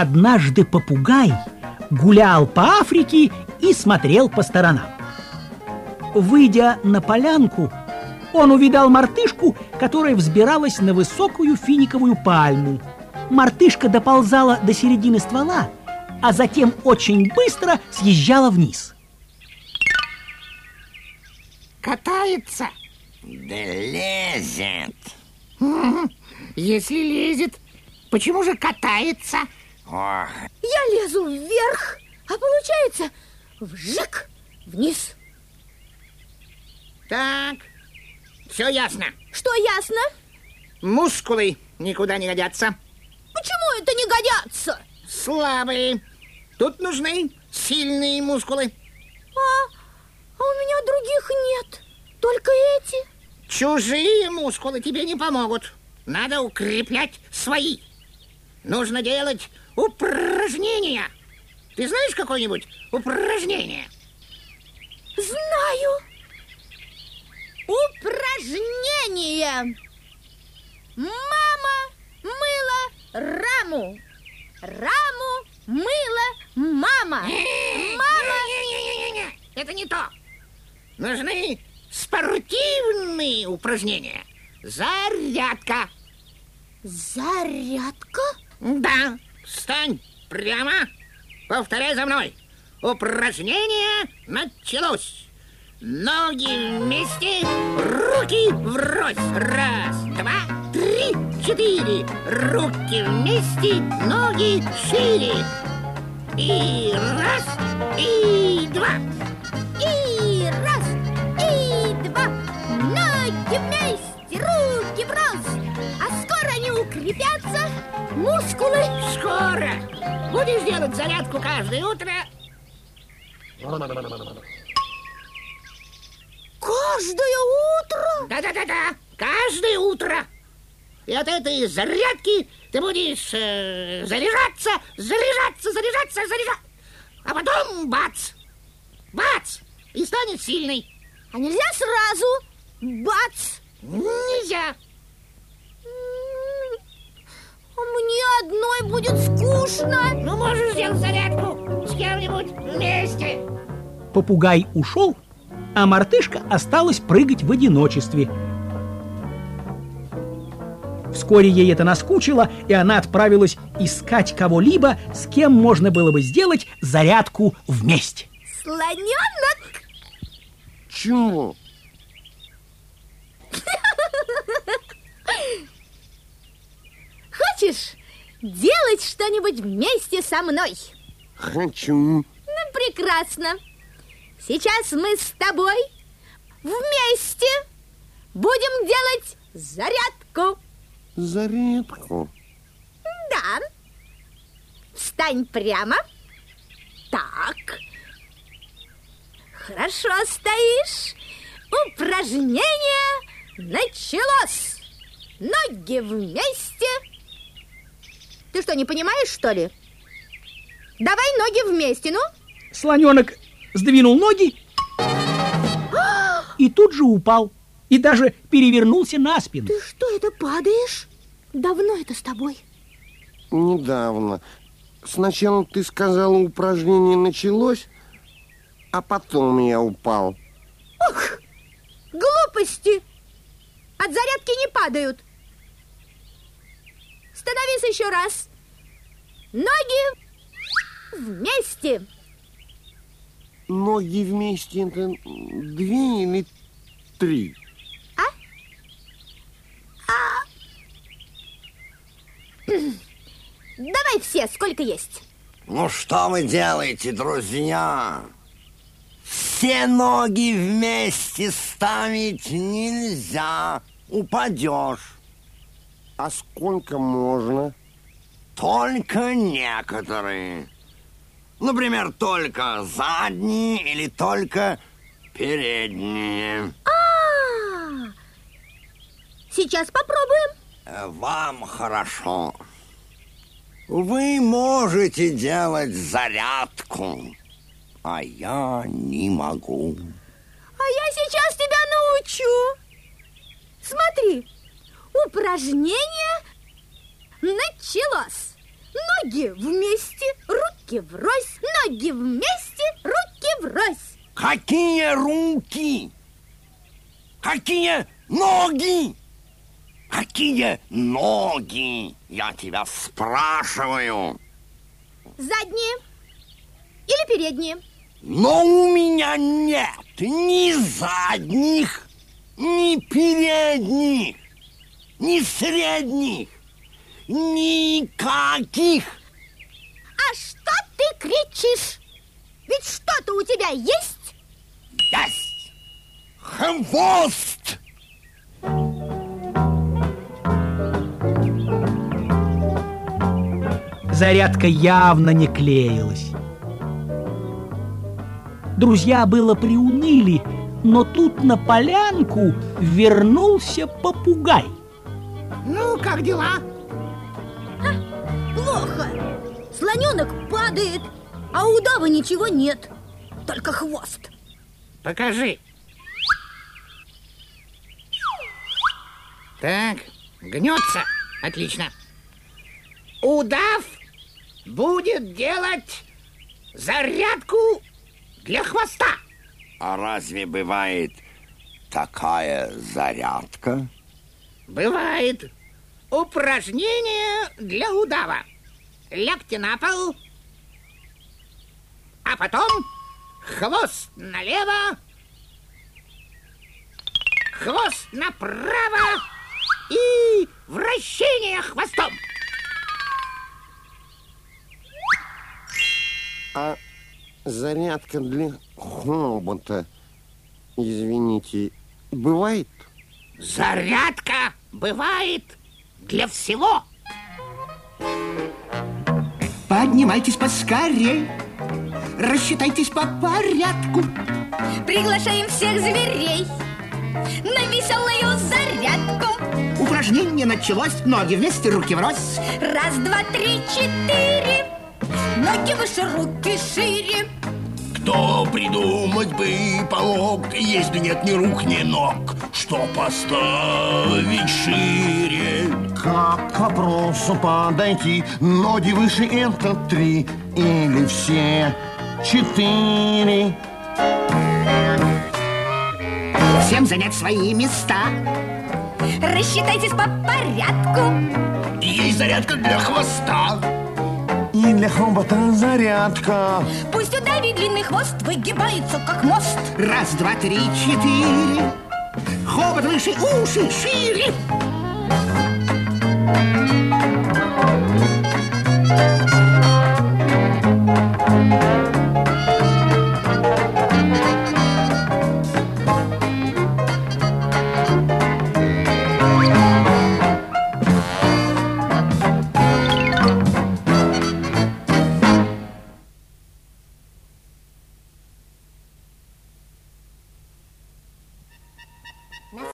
Однажды попугай гулял по Африке и смотрел по сторонам. Выйдя на полянку, он увидал мартышку, которая взбиралась на высокую финиковую пальму. Мартышка доползала до середины ствола, а затем очень быстро съезжала вниз. Катается? Да лезет. Если лезет, почему же катается? Ох, Я лезу вверх, а получается вжик вниз. Так, все ясно. Что ясно? Мускулы никуда не годятся. Почему это не годятся? Слабые. Тут нужны сильные мускулы. А, а у меня других нет, только эти. Чужие мускулы тебе не помогут. Надо укреплять свои. Нужно делать упражнения. Ты знаешь какое-нибудь упражнение? Знаю. Упражнение. Мама мыла раму. Раму мыла мама. Мама... Это не то. Нужны спортивные упражнения. Зарядка. Зарядка? Да, встань прямо. Повторяй за мной. Упражнение началось. Ноги вместе, руки врозь. Раз, два, три, четыре. Руки вместе, ноги шире. И раз, и два. И раз, и два. Ноги вместе, руки врозь. Укрепятся. Мускулы. Скоро. Будешь делать зарядку каждое утро. Каждое утро. Да-да-да-да, каждое утро. И от этой зарядки ты будешь э, заряжаться, заряжаться, заряжаться, заряжаться. А потом бац, бац, и станет сильный. А нельзя сразу? Бац! Нельзя. Мне одной будет скучно. Ну, можешь сделать зарядку с кем-нибудь вместе. Попугай ушел, а мартышка осталась прыгать в одиночестве. Вскоре ей это наскучило, и она отправилась искать кого-либо, с кем можно было бы сделать зарядку вместе. Слоненок. чего? Хочешь делать что-нибудь вместе со мной? Хочу. Ну, прекрасно. Сейчас мы с тобой вместе будем делать зарядку. Зарядку. Да. Встань прямо. Так. Хорошо стоишь. Упражнение началось. Ноги вместе. Ты что, не понимаешь, что ли? Давай ноги вместе, ну. Слоненок сдвинул ноги и тут же упал, и даже перевернулся на спину. Ты что, это падаешь? Давно это с тобой? Недавно. Сначала ты сказала, упражнение началось, а потом я упал. Глупости! От зарядки не падают. Становись еще раз. Ноги вместе. Ноги вместе это две или три? Давай все, сколько есть. Ну что вы делаете, друзья? Все ноги вместе ставить нельзя. Упадешь. А сколько можно? Только некоторые. Например, только задние или только передние. А, сейчас попробуем. Э, Вам хорошо. Вы можете делать зарядку, а я не могу. А я сейчас тебя научу. Смотри, упражнение началось. Ноги вместе, руки врозь, ноги вместе, руки врозь. Какие руки? Какие ноги? Какие ноги? Я тебя спрашиваю. Задние или передние? Но у меня нет ни задних, ни передних, ни средних, никаких. А что ты кричишь? Ведь что-то у тебя есть? Есть хвост. Зарядка явно не клеилась. Друзья было приуныли, но тут на полянку вернулся попугай. Ну, как дела? Плохо. Слоненок падает, а у удава ничего нет. Только хвост. Покажи. Так, гнется. Отлично. Удав будет делать зарядку для хвоста. А разве бывает такая зарядка? Бывает. Упражнение для удава. Лягте на пол, а потом хвост налево, хвост направо и вращение хвостом. А зарядка для хобота, извините, бывает? Зарядка бывает для всего. Поднимайтесь поскорей, рассчитайтесь по порядку. Приглашаем всех зверей на веселую зарядку. Упражнение началось, ноги вместе, руки врозь. Раз, два, три, четыре. Ноги выше, руки шире. Кто придумать бы помог, если нет ни рук, ни ног, что поставить шире? Как к вопросу подойти? Ноги выше это три или все четыре? Всем занять свои места. Рассчитайтесь по порядку. Есть зарядка для хвоста. И для хобота зарядка. Пусть у Дави длинный хвост выгибается, как мост. Раз, два, три, четыре. خوابت رو اوشی شیری.